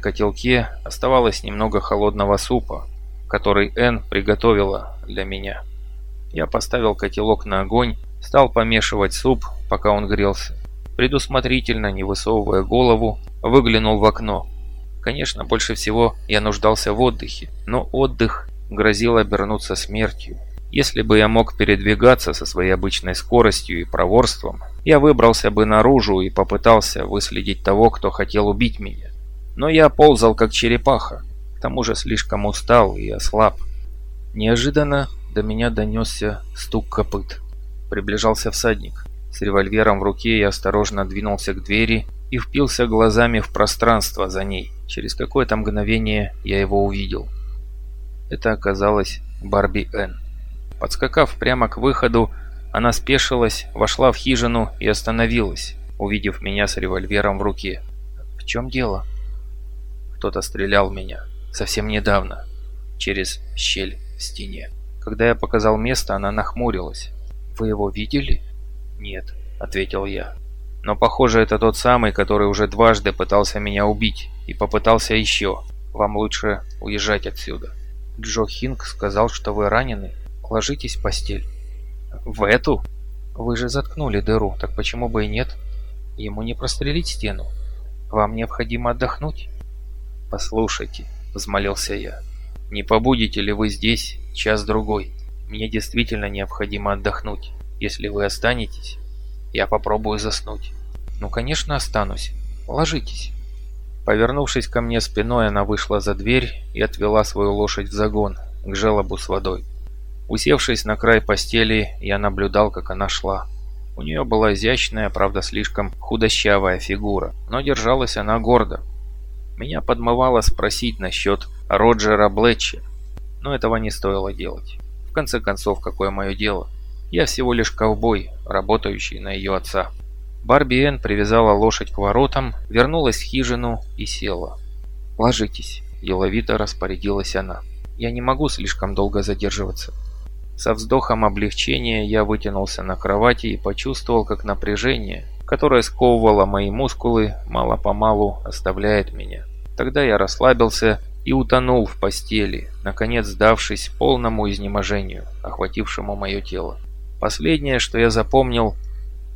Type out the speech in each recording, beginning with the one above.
котелке оставалось немного холодного супа, который Энн приготовила для меня. Я поставил котелок на огонь, стал помешивать суп, пока он грелся. Предусмотрительно, не высовывая голову, выглянул в окно. Конечно, больше всего я нуждался в отдыхе, но отдых грозил обернуться смертью. Если бы я мог передвигаться со своей обычной скоростью и проворством, я выбрался бы наружу и попытался выследить того, кто хотел убить меня. Но я ползал как черепаха, к тому же слишком устал и ослаб. Неожиданно до меня донесся стук копыт. Приближался всадник. С револьвером в руке я осторожно двинулся к двери и впился глазами в пространство за ней. Через какое-то мгновение я его увидел. Это оказалось Барби Энн. Подскакав прямо к выходу, она спешилась, вошла в хижину и остановилась, увидев меня с револьвером в руке. «В чем дело?» Кто-то стрелял в меня. Совсем недавно. Через щель в стене. Когда я показал место, она нахмурилась. «Вы его видели?» «Нет», — ответил я. «Но похоже, это тот самый, который уже дважды пытался меня убить. И попытался еще. Вам лучше уезжать отсюда». Джо Хинг сказал, что вы ранены. Ложитесь в постель. В эту? Вы же заткнули дыру, так почему бы и нет? Ему не прострелить стену. Вам необходимо отдохнуть. Послушайте, взмолился я. Не побудете ли вы здесь час-другой? Мне действительно необходимо отдохнуть. Если вы останетесь, я попробую заснуть. Ну, конечно, останусь. Ложитесь. Повернувшись ко мне спиной, она вышла за дверь и отвела свою лошадь в загон, к желобу с водой. Усевшись на край постели, я наблюдал, как она шла. У нее была изящная, правда слишком худощавая фигура, но держалась она гордо. Меня подмывало спросить насчет Роджера Блетча, но этого не стоило делать. В конце концов, какое мое дело? Я всего лишь ковбой, работающий на ее отца. Барби Энн привязала лошадь к воротам, вернулась в хижину и села. «Ложитесь», – деловито распорядилась она. «Я не могу слишком долго задерживаться». Со вздохом облегчения я вытянулся на кровати и почувствовал, как напряжение, которое сковывало мои мускулы, мало-помалу оставляет меня. Тогда я расслабился и утонул в постели, наконец сдавшись полному изнеможению, охватившему мое тело. Последнее, что я запомнил,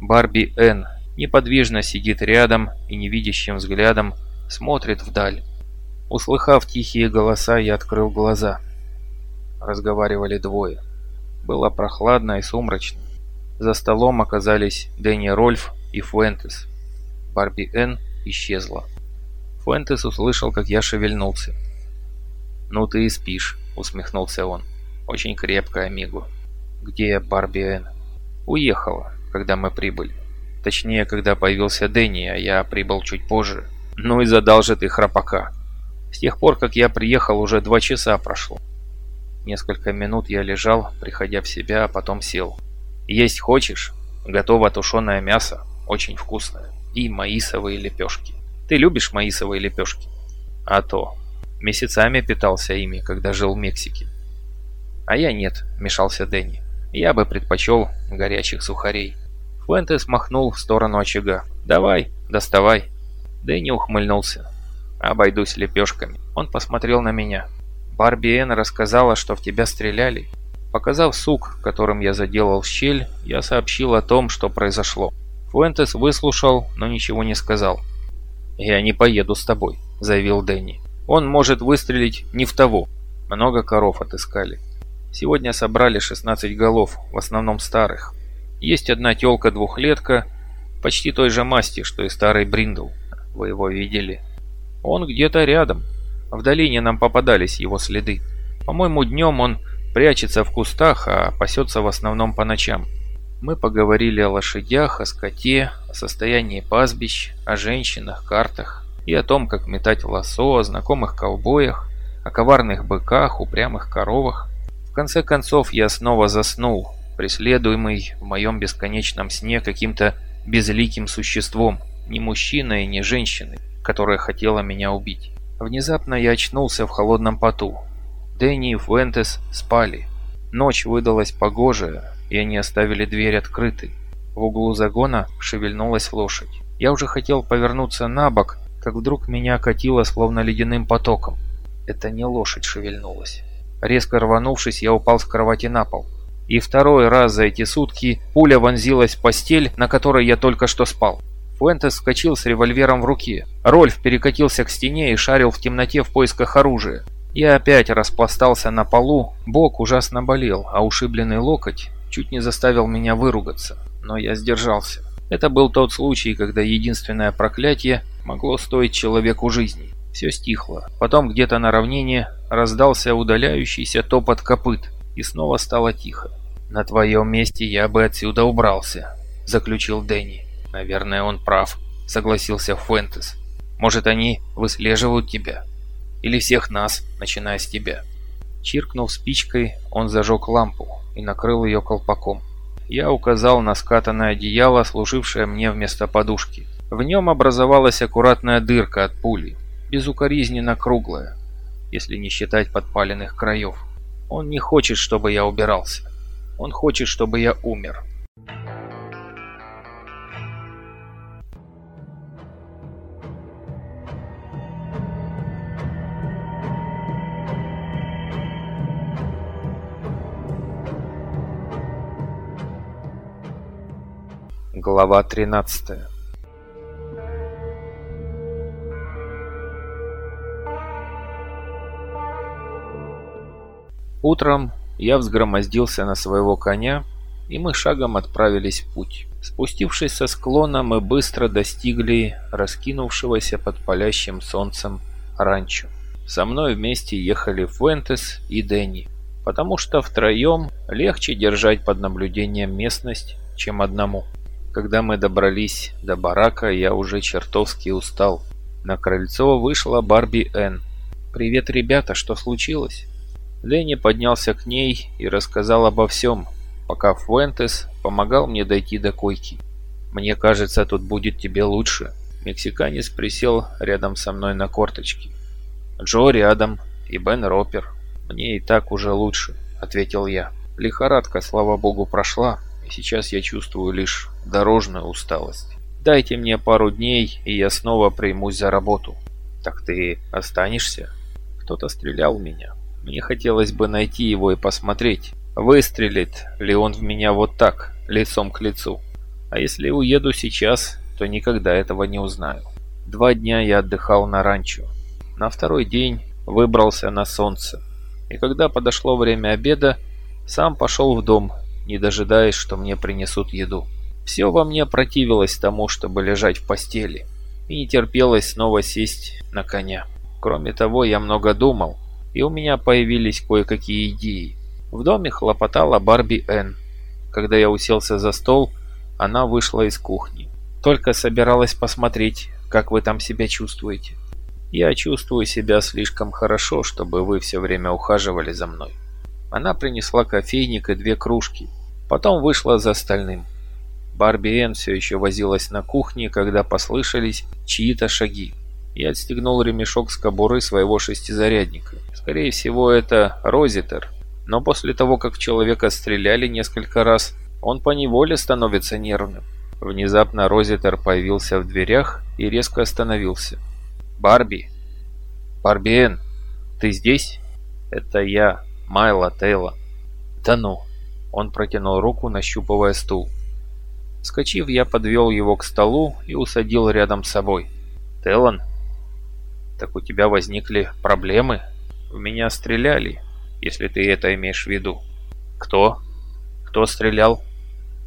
Барби Н. неподвижно сидит рядом и невидящим взглядом смотрит вдаль. Услыхав тихие голоса, я открыл глаза. Разговаривали двое. Было прохладно и сумрачно. За столом оказались Дэнни Рольф и Фуэнтес. Барби Н. исчезла. Фуэнтес услышал, как я шевельнулся. «Ну ты и спишь», — усмехнулся он. «Очень крепко, амигу». «Где Барби Н?» «Уехала, когда мы прибыли. Точнее, когда появился Дэнни, а я прибыл чуть позже. Ну и задал же ты храпака. С тех пор, как я приехал, уже два часа прошло. Несколько минут я лежал, приходя в себя, а потом сел. «Есть хочешь? Готово тушеное мясо, очень вкусное. И маисовые лепешки. Ты любишь маисовые лепешки?» «А то. Месяцами питался ими, когда жил в Мексике». «А я нет», — мешался Дэнни. «Я бы предпочел горячих сухарей». Фуэнтес махнул в сторону очага. «Давай, доставай». Дэнни ухмыльнулся. «Обойдусь лепешками». Он посмотрел на меня. Барби Энн рассказала, что в тебя стреляли. Показав сук, которым я заделал щель, я сообщил о том, что произошло. Фуэнтес выслушал, но ничего не сказал. «Я не поеду с тобой», — заявил Дэнни. «Он может выстрелить не в того». Много коров отыскали. Сегодня собрали 16 голов, в основном старых. Есть одна тёлка-двухлетка, почти той же масти, что и старый Бриндл. Вы его видели? Он где-то рядом, в долине нам попадались его следы. По-моему, днем он прячется в кустах, а пасется в основном по ночам. Мы поговорили о лошадях, о скоте, о состоянии пастбищ, о женщинах, картах и о том, как метать лосо, о знакомых ковбоях, о коварных быках, упрямых коровах. В конце концов, я снова заснул, преследуемый в моем бесконечном сне каким-то безликим существом, не мужчиной, не женщиной, которая хотела меня убить. Внезапно я очнулся в холодном поту. Дэнни и Фуэнтес спали. Ночь выдалась погожая, и они оставили дверь открытой. В углу загона шевельнулась лошадь. Я уже хотел повернуться на бок, как вдруг меня окатило словно ледяным потоком. Это не лошадь шевельнулась. Резко рванувшись, я упал с кровати на пол. И второй раз за эти сутки пуля вонзилась в постель, на которой я только что спал. Фуэнтес вскочил с револьвером в руке. Рольф перекатился к стене и шарил в темноте в поисках оружия. Я опять распластался на полу, бок ужасно болел, а ушибленный локоть чуть не заставил меня выругаться. Но я сдержался. Это был тот случай, когда единственное проклятие могло стоить человеку жизни. Все стихло. Потом где-то на равнине раздался удаляющийся топот копыт, и снова стало тихо. «На твоем месте я бы отсюда убрался», — заключил Дэнни. «Наверное, он прав», — согласился Фуэнтес. «Может, они выслеживают тебя?» Или всех нас, начиная с тебя. Чиркнув спичкой, он зажег лампу и накрыл ее колпаком. Я указал на скатанное одеяло, служившее мне вместо подушки. В нем образовалась аккуратная дырка от пули, безукоризненно круглая, если не считать подпаленных краев. Он не хочет, чтобы я убирался. Он хочет, чтобы я умер. Глава 13 Утром я взгромоздился на своего коня, и мы шагом отправились в путь. Спустившись со склона, мы быстро достигли раскинувшегося под палящим солнцем ранчо. Со мной вместе ехали Фуэнтес и Дэнни, потому что втроем легче держать под наблюдением местность, чем одному. Когда мы добрались до барака, я уже чертовски устал. На крыльцо вышла Барби Н. «Привет, ребята, что случилось?» Ленни поднялся к ней и рассказал обо всем, пока Фуэнтес помогал мне дойти до койки. «Мне кажется, тут будет тебе лучше». Мексиканец присел рядом со мной на корточки. «Джо рядом и Бен Ропер. Мне и так уже лучше», — ответил я. Лихорадка, слава богу, прошла, и сейчас я чувствую лишь дорожную усталость. Дайте мне пару дней, и я снова примусь за работу. Так ты останешься? Кто-то стрелял в меня. Мне хотелось бы найти его и посмотреть, выстрелит ли он в меня вот так, лицом к лицу. А если уеду сейчас, то никогда этого не узнаю. Два дня я отдыхал на ранчо. На второй день выбрался на солнце. И когда подошло время обеда, сам пошел в дом не дожидаясь, что мне принесут еду. Все во мне противилось тому, чтобы лежать в постели, и не терпелось снова сесть на коня. Кроме того, я много думал, и у меня появились кое-какие идеи. В доме хлопотала Барби Н. Когда я уселся за стол, она вышла из кухни. Только собиралась посмотреть, как вы там себя чувствуете. Я чувствую себя слишком хорошо, чтобы вы все время ухаживали за мной. Она принесла кофейник и две кружки. Потом вышла за остальным. Барби Энн все еще возилась на кухне, когда послышались чьи-то шаги. Я отстегнул ремешок с кобуры своего шестизарядника. Скорее всего, это Розитер. Но после того, как в человека стреляли несколько раз, он поневоле становится нервным. Внезапно Розитер появился в дверях и резко остановился. «Барби! Барби Энн, ты здесь?» «Это я», Майла Тейла. Да ну. Он протянул руку, нащупывая стул. Скочив, я подвел его к столу и усадил рядом с собой. Телан? Так у тебя возникли проблемы? В меня стреляли, если ты это имеешь в виду. Кто? Кто стрелял?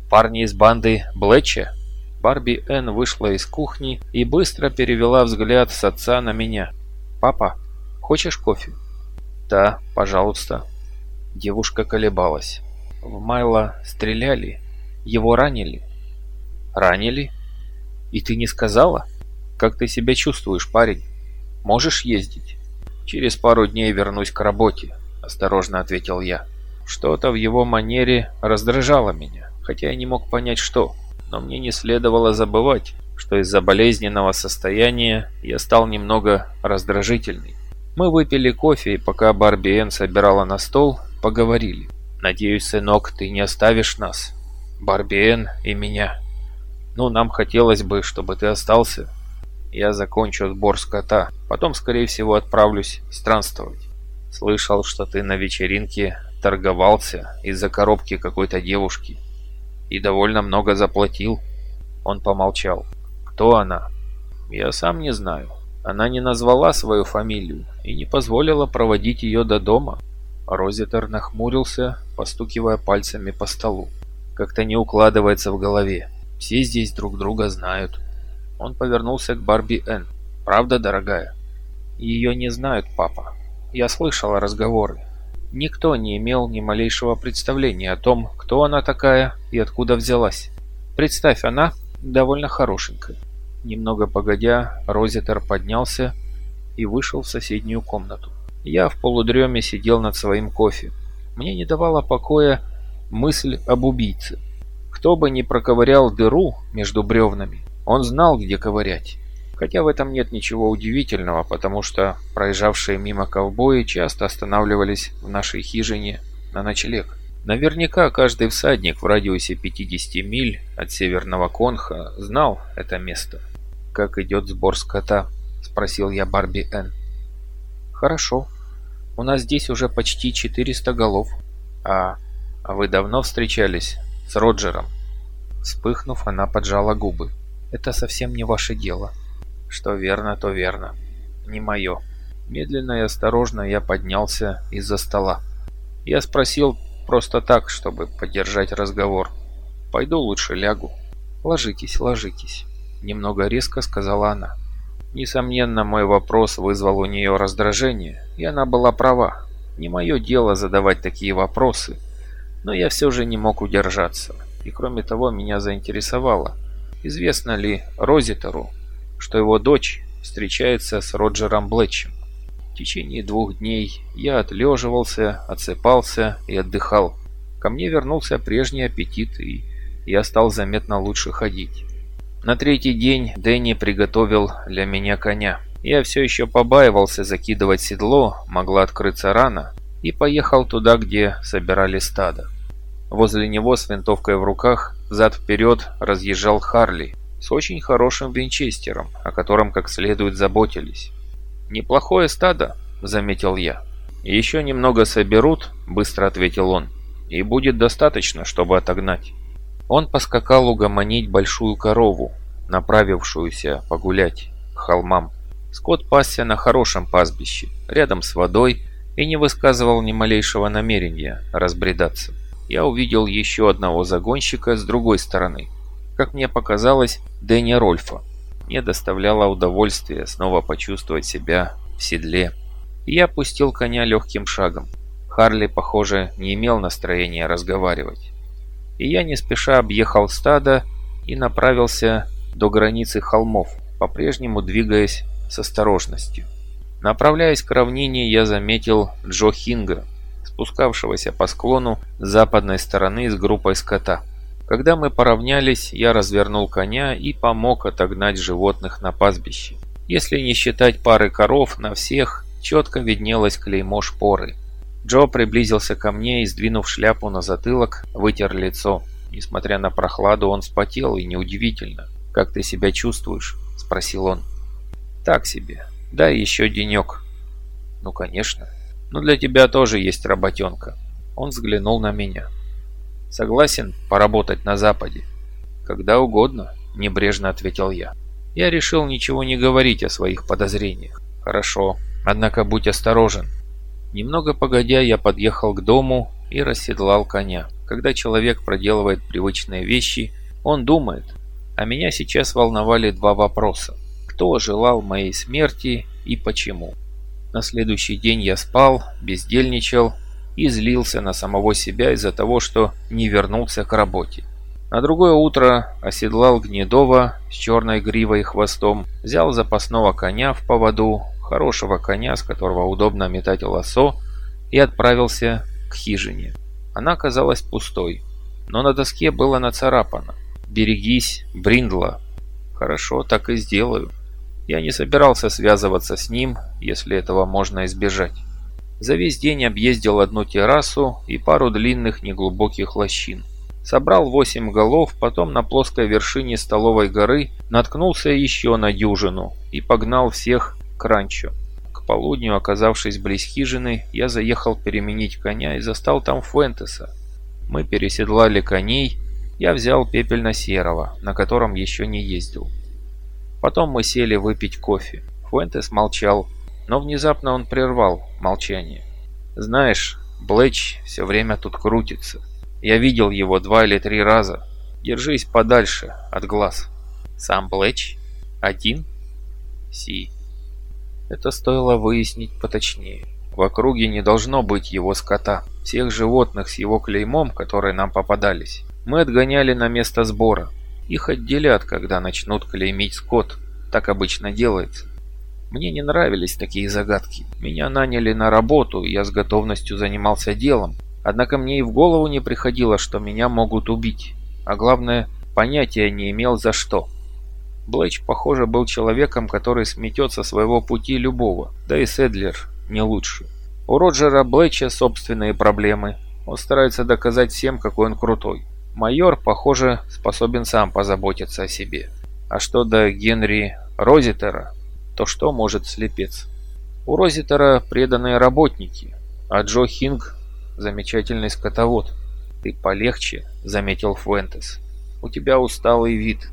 Парни из банды Блэча? Барби Энн вышла из кухни и быстро перевела взгляд с отца на меня. «Папа, хочешь кофе?» «Да, пожалуйста». Девушка колебалась. В Майла стреляли? Его ранили? Ранили? И ты не сказала? Как ты себя чувствуешь, парень? Можешь ездить? Через пару дней вернусь к работе, осторожно ответил я. Что-то в его манере раздражало меня, хотя я не мог понять, что. Но мне не следовало забывать, что из-за болезненного состояния я стал немного раздражительный. Мы выпили кофе, и пока Барби Энн собирала на стол, поговорили. Надеюсь, сынок, ты не оставишь нас, Барби Энн и меня. Ну, нам хотелось бы, чтобы ты остался. Я закончу сбор скота, потом, скорее всего, отправлюсь странствовать. Слышал, что ты на вечеринке торговался из-за коробки какой-то девушки и довольно много заплатил. Он помолчал. Кто она? Я сам не знаю. Она не назвала свою фамилию и не позволила проводить ее до дома. Розитер нахмурился, постукивая пальцами по столу. Как-то не укладывается в голове. Все здесь друг друга знают. Он повернулся к Барби Н. «Правда, дорогая?» «Ее не знают, папа. Я слышала разговоры. Никто не имел ни малейшего представления о том, кто она такая и откуда взялась. Представь, она довольно хорошенькая. Немного погодя, Розитер поднялся и вышел в соседнюю комнату. Я в полудреме сидел над своим кофе. Мне не давала покоя мысль об убийце. Кто бы ни проковырял дыру между бревнами, он знал, где ковырять. Хотя в этом нет ничего удивительного, потому что проезжавшие мимо ковбои часто останавливались в нашей хижине на ночлег. Наверняка каждый всадник в радиусе 50 миль от Северного Конха знал это место. «Как идет сбор скота?» – спросил я Барби Н. «Хорошо. У нас здесь уже почти 400 голов. А, а вы давно встречались с Роджером?» Вспыхнув, она поджала губы. «Это совсем не ваше дело». Что верно, то верно. Не мое. Медленно и осторожно я поднялся из-за стола. Я спросил просто так, чтобы поддержать разговор. «Пойду лучше лягу». «Ложитесь, ложитесь», — немного резко сказала она. Несомненно, мой вопрос вызвал у нее раздражение, и она была права. Не мое дело задавать такие вопросы, но я все же не мог удержаться. И кроме того, меня заинтересовало, известно ли Розитеру, что его дочь встречается с Роджером Блетчем. В течение двух дней я отлеживался, отсыпался и отдыхал. Ко мне вернулся прежний аппетит, и я стал заметно лучше ходить. На третий день Дэнни приготовил для меня коня. Я все еще побаивался закидывать седло, могла открыться рана, и поехал туда, где собирали стадо. Возле него с винтовкой в руках зад-вперед разъезжал Харли, с очень хорошим винчестером, о котором как следует заботились. «Неплохое стадо», — заметил я. «Еще немного соберут», — быстро ответил он, — «и будет достаточно, чтобы отогнать». Он поскакал угомонить большую корову, направившуюся погулять к холмам. Скот пасся на хорошем пастбище, рядом с водой, и не высказывал ни малейшего намерения разбредаться. Я увидел еще одного загонщика с другой стороны, как мне показалось, Дэнни Рольфа. Мне доставляло удовольствие снова почувствовать себя в седле. Я пустил коня легким шагом. Харли, похоже, не имел настроения разговаривать. И я не спеша объехал стадо и направился до границы холмов, по-прежнему двигаясь с осторожностью. Направляясь к равнине, я заметил Джо Хинга, спускавшегося по склону с западной стороны с группой скота. Когда мы поравнялись, я развернул коня и помог отогнать животных на пастбище. Если не считать пары коров, на всех четко виднелось клеймо шпоры. Джо приблизился ко мне и, сдвинув шляпу на затылок, вытер лицо. Несмотря на прохладу, он спотел, и неудивительно. «Как ты себя чувствуешь?» – спросил он. «Так себе. Да, еще денек». «Ну, конечно. Но для тебя тоже есть работенка». Он взглянул на меня. Согласен поработать на Западе? Когда угодно, небрежно ответил я. Я решил ничего не говорить о своих подозрениях. Хорошо, однако будь осторожен. Немного погодя, я подъехал к дому и расседлал коня. Когда человек проделывает привычные вещи, он думает. А меня сейчас волновали два вопроса. Кто желал моей смерти и почему? На следующий день я спал, бездельничал и злился на самого себя из-за того, что не вернулся к работе. На другое утро оседлал Гнедова с черной гривой и хвостом, взял запасного коня в поводу, хорошего коня, с которого удобно метать лосо, и отправился к хижине. Она казалась пустой, но на доске было нацарапано «Берегись, Бриндла». Хорошо, так и сделаю. Я не собирался связываться с ним, если этого можно избежать. За весь день объездил одну террасу и пару длинных неглубоких лощин. Собрал восемь голов, потом на плоской вершине столовой горы наткнулся еще на дюжину и погнал всех к ранчо. К полудню, оказавшись близ хижины, я заехал переменить коня и застал там Фуэнтеса. Мы переседлали коней, я взял пепельно-серого, на котором еще не ездил. Потом мы сели выпить кофе. Фуэнтес молчал, но внезапно он прервал молчание. «Знаешь, Блэч все время тут крутится. Я видел его два или три раза. Держись подальше от глаз». «Сам Блэч? Один?» «Си». Это стоило выяснить поточнее. В округе не должно быть его скота. Всех животных с его клеймом, которые нам попадались, мы отгоняли на место сбора. Их отделят, когда начнут клеймить скот. Так обычно делается. Мне не нравились такие загадки. Меня наняли на работу, и я с готовностью занимался делом. Однако мне и в голову не приходило, что меня могут убить. А главное, понятия не имел за что. Блэч, похоже, был человеком, который сметет со своего пути любого, да и Седлер не лучше. У Роджера Блэча собственные проблемы. Он старается доказать всем, какой он крутой. Майор, похоже, способен сам позаботиться о себе. А что до Генри Розитера, то что может слепец? У Розитера преданные работники, а Джо Хинг – замечательный скотовод. «Ты полегче», – заметил Фуэнтес. «У тебя усталый вид».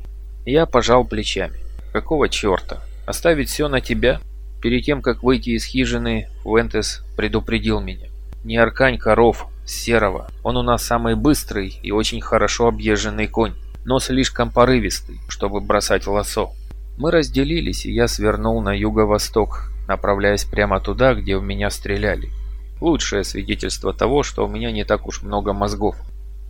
Я пожал плечами. «Какого черта? Оставить все на тебя?» Перед тем, как выйти из хижины, Фуэнтес предупредил меня. «Не аркань коров, Серого. Он у нас самый быстрый и очень хорошо объезженный конь, но слишком порывистый, чтобы бросать лосо. Мы разделились, и я свернул на юго-восток, направляясь прямо туда, где в меня стреляли. Лучшее свидетельство того, что у меня не так уж много мозгов.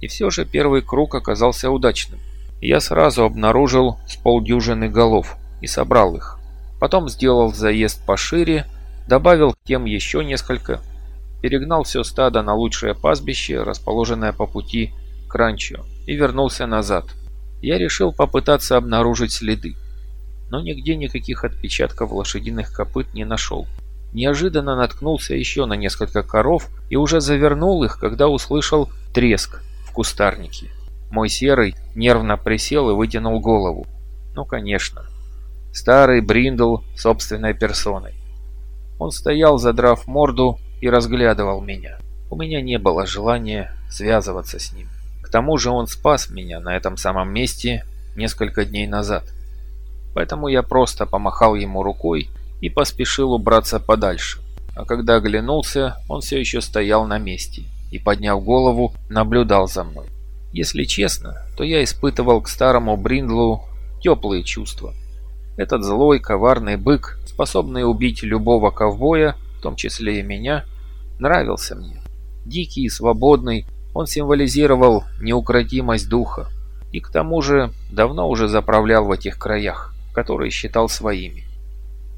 И все же первый круг оказался удачным. Я сразу обнаружил с полдюжины голов и собрал их. Потом сделал заезд пошире, добавил к тем еще несколько, перегнал все стадо на лучшее пастбище, расположенное по пути к ранчо, и вернулся назад. Я решил попытаться обнаружить следы, но нигде никаких отпечатков лошадиных копыт не нашел. Неожиданно наткнулся еще на несколько коров и уже завернул их, когда услышал треск в кустарнике. Мой серый нервно присел и вытянул голову. Ну, конечно. Старый Бриндл собственной персоной. Он стоял, задрав морду, и разглядывал меня. У меня не было желания связываться с ним. К тому же он спас меня на этом самом месте несколько дней назад. Поэтому я просто помахал ему рукой и поспешил убраться подальше. А когда оглянулся, он все еще стоял на месте и, подняв голову, наблюдал за мной. Если честно, то я испытывал к старому Бриндлу теплые чувства. Этот злой, коварный бык, способный убить любого ковбоя, в том числе и меня, нравился мне. Дикий и свободный, он символизировал неукротимость духа и к тому же давно уже заправлял в этих краях, которые считал своими.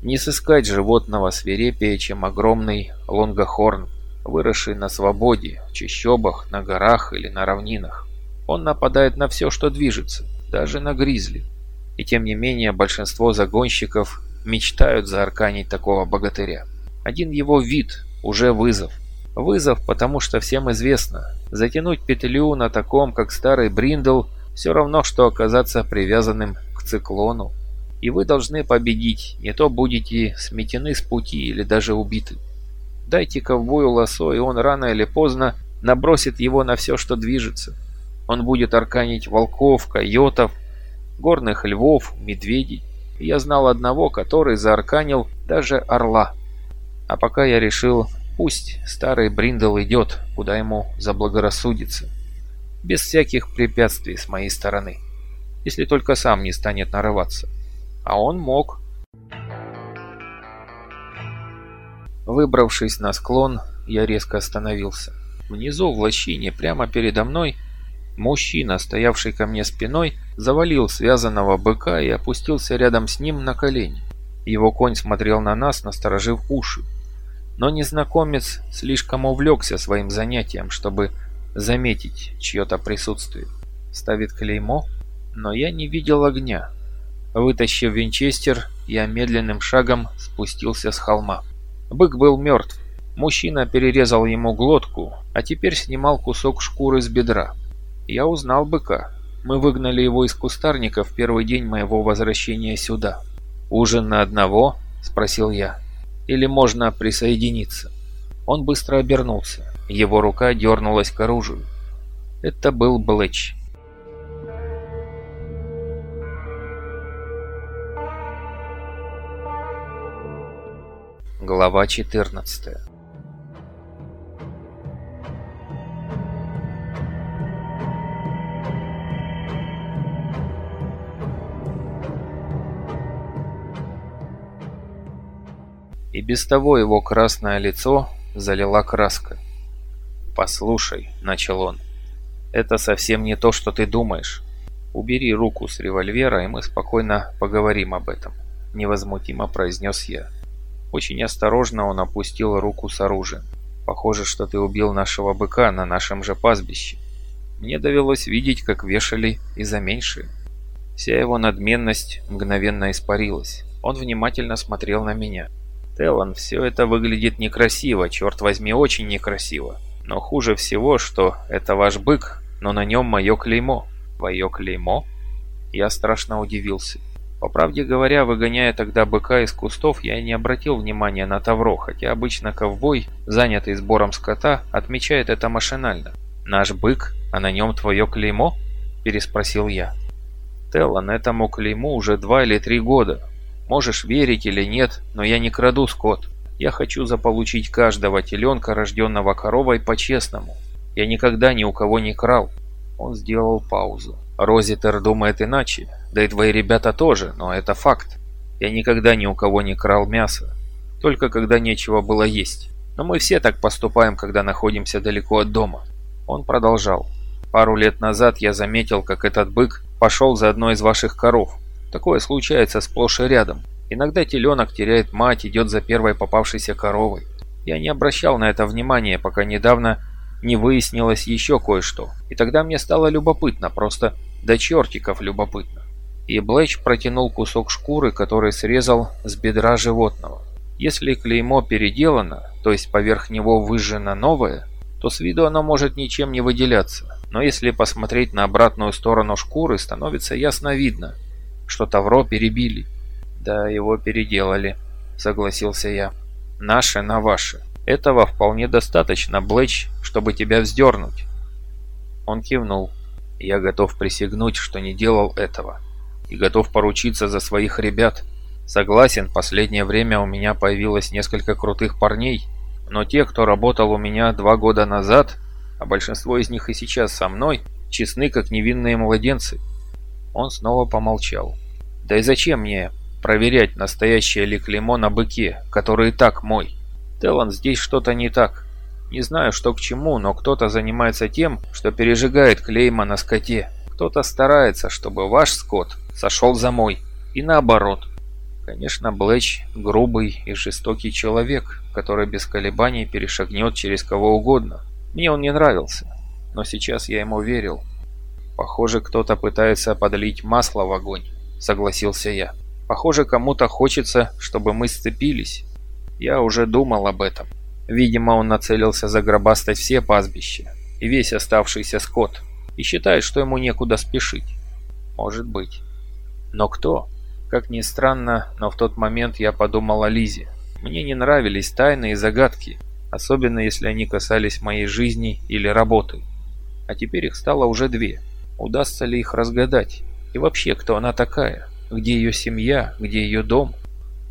Не сыскать животного свирепее, чем огромный лонгохорн, выросший на свободе, в чащобах, на горах или на равнинах. Он нападает на все, что движется, даже на гризли. И тем не менее большинство загонщиков мечтают заарканить такого богатыря. Один его вид уже вызов. Вызов, потому что всем известно, затянуть петлю на таком, как старый Бриндл, все равно, что оказаться привязанным к циклону. И вы должны победить, не то будете сметены с пути или даже убиты. Дайте ковбою лосо, и он рано или поздно набросит его на все, что движется. Он будет арканить волков, койотов, горных львов, медведей. я знал одного, который заарканил даже орла. А пока я решил, пусть старый Бриндл идет, куда ему заблагорассудится. Без всяких препятствий с моей стороны. Если только сам не станет нарываться. А он мог. Выбравшись на склон, я резко остановился. Внизу в лощине, прямо передо мной, мужчина, стоявший ко мне спиной, завалил связанного быка и опустился рядом с ним на колени. Его конь смотрел на нас, насторожив уши. Но незнакомец слишком увлекся своим занятием, чтобы заметить чье-то присутствие. Ставит клеймо, но я не видел огня. Вытащив винчестер, я медленным шагом спустился с холма. Бык был мертв. Мужчина перерезал ему глотку, а теперь снимал кусок шкуры с бедра. Я узнал быка. Мы выгнали его из кустарника в первый день моего возвращения сюда. «Ужин на одного?» – спросил я. «Или можно присоединиться?» Он быстро обернулся. Его рука дернулась к оружию. Это был Блэч. Глава 14 И без того его красное лицо залила краска. «Послушай», — начал он, — «это совсем не то, что ты думаешь. Убери руку с револьвера, и мы спокойно поговорим об этом», — невозмутимо произнес я. Очень осторожно он опустил руку с оружием. «Похоже, что ты убил нашего быка на нашем же пастбище. Мне довелось видеть, как вешали и за меньшие». Вся его надменность мгновенно испарилась. Он внимательно смотрел на меня. «Теллан, все это выглядит некрасиво, черт возьми, очень некрасиво. Но хуже всего, что это ваш бык, но на нем мое клеймо». «Твое клеймо?» Я страшно удивился. По правде говоря, выгоняя тогда быка из кустов, я не обратил внимания на тавро, хотя обычно ковбой, занятый сбором скота, отмечает это машинально. «Наш бык, а на нем твое клеймо?» – переспросил я. «Теллан, этому клейму уже два или три года. Можешь верить или нет, но я не краду скот. Я хочу заполучить каждого теленка, рожденного коровой, по-честному. Я никогда ни у кого не крал». Он сделал паузу. Розитер думает иначе, да и твои ребята тоже, но это факт. Я никогда ни у кого не крал мясо, только когда нечего было есть. Но мы все так поступаем, когда находимся далеко от дома. Он продолжал. Пару лет назад я заметил, как этот бык пошел за одной из ваших коров. Такое случается сплошь и рядом. Иногда теленок теряет мать, идет за первой попавшейся коровой. Я не обращал на это внимания, пока недавно не выяснилось еще кое-что. И тогда мне стало любопытно, просто до чертиков любопытно. И Блэч протянул кусок шкуры, который срезал с бедра животного. Если клеймо переделано, то есть поверх него выжжено новое, то с виду оно может ничем не выделяться. Но если посмотреть на обратную сторону шкуры, становится ясно видно, что Тавро перебили. «Да, его переделали», — согласился я. «Наше на ваше. Этого вполне достаточно, Блэч, чтобы тебя вздернуть». Он кивнул. Я готов присягнуть, что не делал этого. И готов поручиться за своих ребят. Согласен, последнее время у меня появилось несколько крутых парней, но те, кто работал у меня два года назад, а большинство из них и сейчас со мной, честны, как невинные младенцы. Он снова помолчал. Да и зачем мне проверять, настоящее ли клеймо на быке, который и так мой? Телан, здесь что-то не так. Не знаю, что к чему, но кто-то занимается тем, что пережигает клейма на скоте. Кто-то старается, чтобы ваш скот сошел за мой. И наоборот. Конечно, Блэч – грубый и жестокий человек, который без колебаний перешагнет через кого угодно. Мне он не нравился, но сейчас я ему верил. Похоже, кто-то пытается подлить масло в огонь, согласился я. Похоже, кому-то хочется, чтобы мы сцепились. Я уже думал об этом. Видимо, он нацелился загробастать все пастбища и весь оставшийся скот, и считает, что ему некуда спешить. Может быть. Но кто? Как ни странно, но в тот момент я подумал о Лизе. Мне не нравились тайны и загадки, особенно если они касались моей жизни или работы. А теперь их стало уже две. Удастся ли их разгадать? И вообще, кто она такая? Где ее семья? Где ее дом?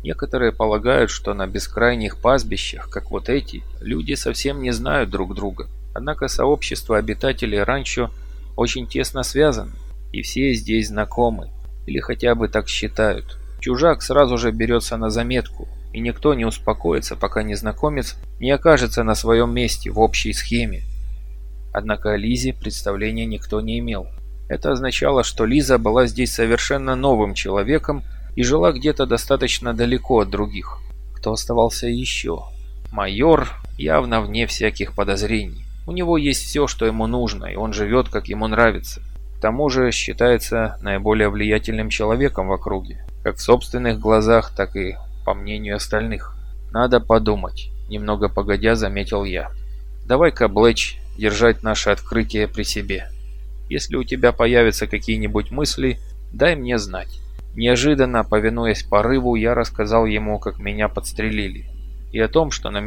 Некоторые полагают, что на бескрайних пастбищах, как вот эти, люди совсем не знают друг друга. Однако сообщество обитателей ранчо очень тесно связано, и все здесь знакомы, или хотя бы так считают. Чужак сразу же берется на заметку, и никто не успокоится, пока незнакомец не окажется на своем месте в общей схеме. Однако о Лизе представления никто не имел. Это означало, что Лиза была здесь совершенно новым человеком, и жила где-то достаточно далеко от других. Кто оставался еще? Майор явно вне всяких подозрений. У него есть все, что ему нужно, и он живет, как ему нравится. К тому же считается наиболее влиятельным человеком в округе, как в собственных глазах, так и по мнению остальных. Надо подумать, немного погодя заметил я. Давай-ка, Блэч, держать наше открытие при себе. Если у тебя появятся какие-нибудь мысли, дай мне знать». Неожиданно, повинуясь порыву, я рассказал ему, как меня подстрелили, и о том, что на меня